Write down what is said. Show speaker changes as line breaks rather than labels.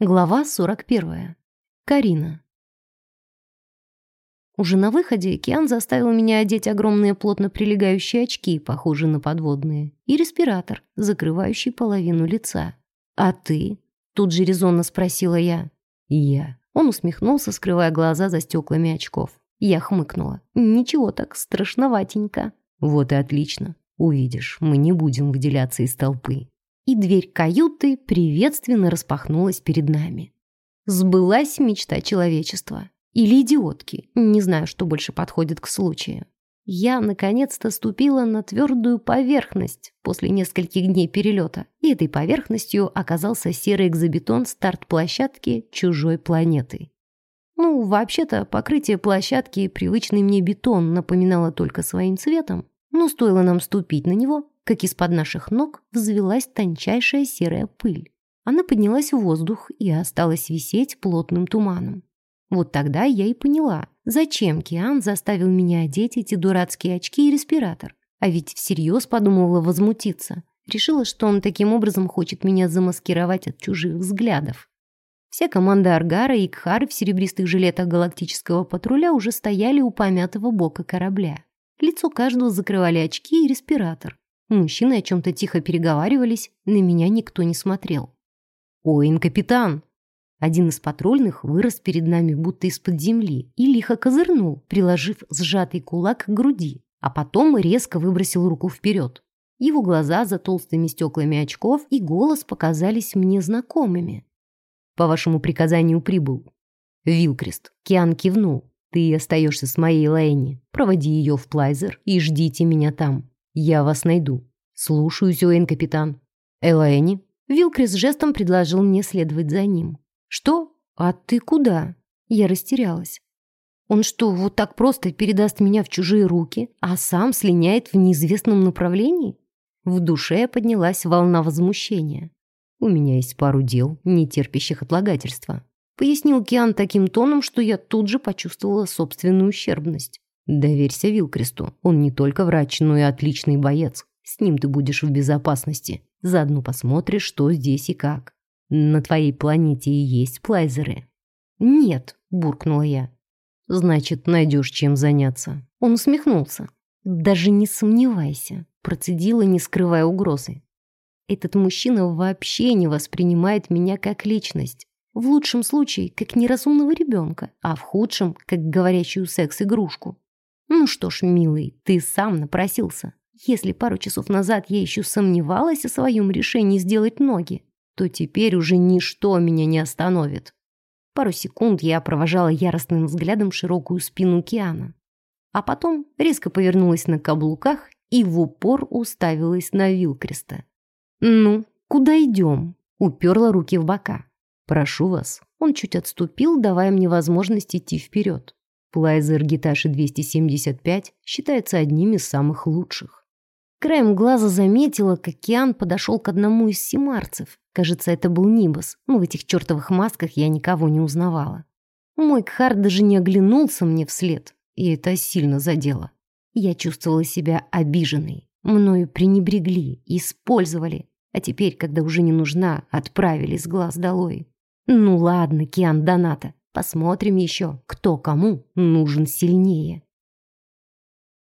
Глава 41. Карина. Уже на выходе Киан заставил меня одеть огромные плотно прилегающие очки, похожие на подводные, и респиратор, закрывающий половину лица. «А ты?» — тут же резонно спросила я. «Я». Он усмехнулся, скрывая глаза за стеклами очков. Я хмыкнула. «Ничего так, страшноватенько». «Вот и отлично. Увидишь, мы не будем выделяться из толпы» и дверь каюты приветственно распахнулась перед нами. Сбылась мечта человечества. Или идиотки, не знаю, что больше подходит к случаю. Я, наконец-то, ступила на твердую поверхность после нескольких дней перелета, и этой поверхностью оказался серый экзобетон старт-площадки чужой планеты. Ну, вообще-то, покрытие площадки привычный мне бетон напоминало только своим цветом, но стоило нам ступить на него, как из-под наших ног взвелась тончайшая серая пыль. Она поднялась в воздух и осталась висеть плотным туманом. Вот тогда я и поняла, зачем Киан заставил меня одеть эти дурацкие очки и респиратор. А ведь всерьез подумала возмутиться. Решила, что он таким образом хочет меня замаскировать от чужих взглядов. Вся команда Аргара и Кхары в серебристых жилетах галактического патруля уже стояли у помятого бока корабля. Лицо каждого закрывали очки и респиратор. Мужчины о чем-то тихо переговаривались, на меня никто не смотрел. «Оин, капитан!» Один из патрульных вырос перед нами будто из-под земли и лихо козырнул, приложив сжатый кулак к груди, а потом резко выбросил руку вперед. Его глаза за толстыми стеклами очков и голос показались мне знакомыми. «По вашему приказанию прибыл». «Вилкрест». Киан кивнул. «Ты остаешься с моей Лэйни. Проводи ее в Плайзер и ждите меня там. «Я вас найду». «Слушаюсь, Уэйн, капитан». «Элэни?» Вилкрис жестом предложил мне следовать за ним. «Что? А ты куда?» Я растерялась. Он что, вот так просто передаст меня в чужие руки, а сам слиняет в неизвестном направлении? В душе поднялась волна возмущения. «У меня есть пару дел, не терпящих отлагательства», пояснил Киан таким тоном, что я тут же почувствовала собственную ущербность. Доверься Вилкресту. Он не только врач, но и отличный боец. С ним ты будешь в безопасности. Заодно посмотришь, что здесь и как. На твоей планете и есть плайзеры. Нет, буркнула я. Значит, найдешь чем заняться. Он усмехнулся. Даже не сомневайся, процедила, не скрывая угрозы. Этот мужчина вообще не воспринимает меня как личность. В лучшем случае, как неразумного ребенка, а в худшем, как говорящую секс-игрушку. Ну что ж, милый, ты сам напросился. Если пару часов назад я еще сомневалась о своем решении сделать ноги, то теперь уже ничто меня не остановит. Пару секунд я провожала яростным взглядом широкую спину Киана. А потом резко повернулась на каблуках и в упор уставилась на Вилкреста. «Ну, куда идем?» Уперла руки в бока. «Прошу вас». Он чуть отступил, давая мне возможность идти вперед. Плайзер Гиташи 275 считается одним из самых лучших. Краем глаза заметила, как Киан подошел к одному из симарцев. Кажется, это был Нибас, но в этих чертовых масках я никого не узнавала. Мой Кхар даже не оглянулся мне вслед, и это сильно задело. Я чувствовала себя обиженной. Мною пренебрегли, использовали, а теперь, когда уже не нужна, отправили с глаз долой. Ну ладно, Киан Доната, Посмотрим еще, кто кому нужен сильнее.